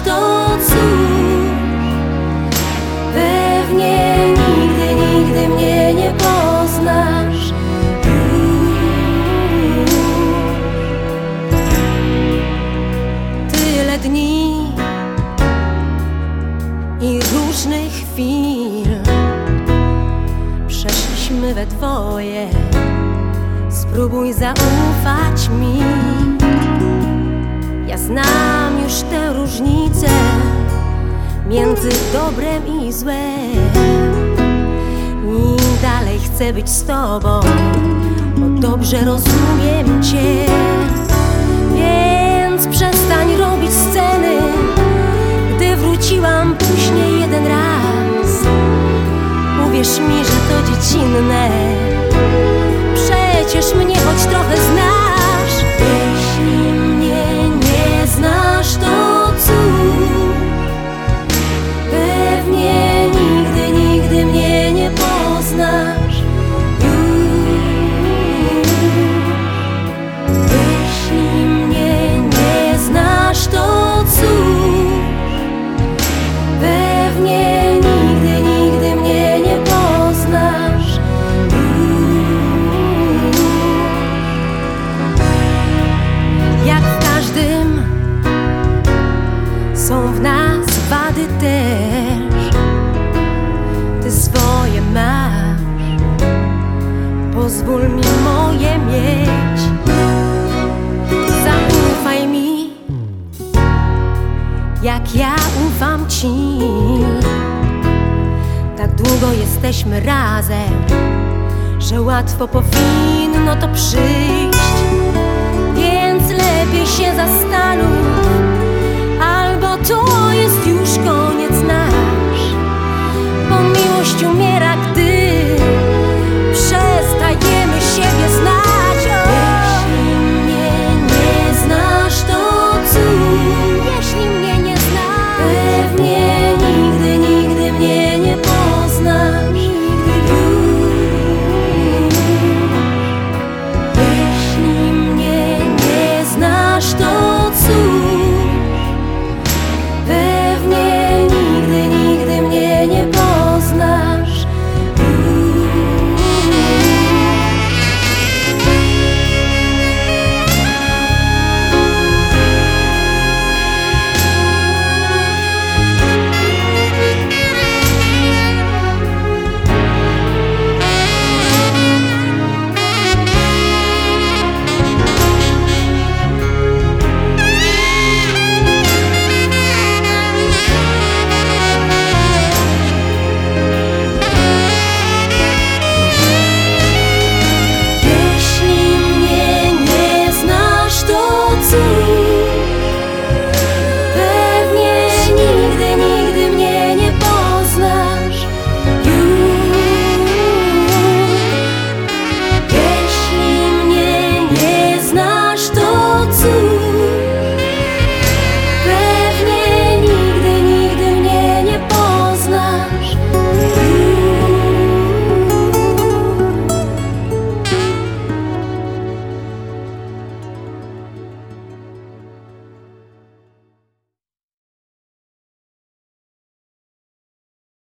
to cóż Pewnie nigdy, nigdy mnie nie poznasz. Tyle dni i różnych chwil Przeszliśmy we dwoje. Spróbuj zaufać mi. Ja znam już tę różnicę Między dobrem i złem. I dalej chcę być z tobą Bo dobrze rozumiem cię. Więc przestań robić sceny Gdy wróciłam później jeden raz. Uwierz mi, że to dziecinne. Przecież mnie choć trochę znasz są w nas wady też. Ty swoje masz. Pozwól mi moje mieć. Zaufaj mi. Jak ja ufam ci. Tak długo jesteśmy razem Że łatwo powinno to przyjść. Więc lepiej się zastanów Albo to